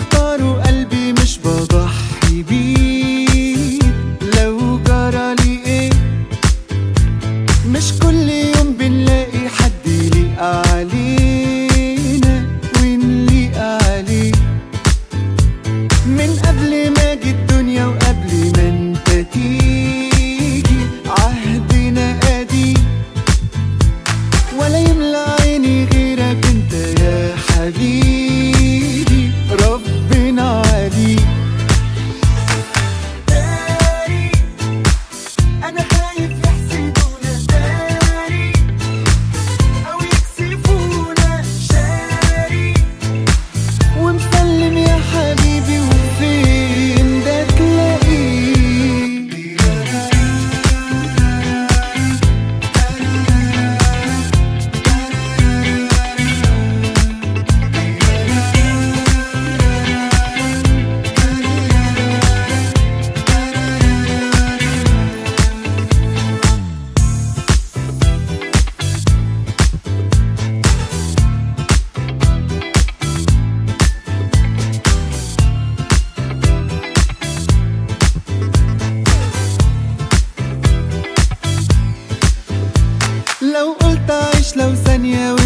اختاروا قلبي مش بضحي بيه. لو جرى لي إيه؟ مش كل يوم بنلاقي حد يليق علينا ونليق عليه من قبل ما أجي الدنيا وقبل ما أنت تيجي. لو ثانية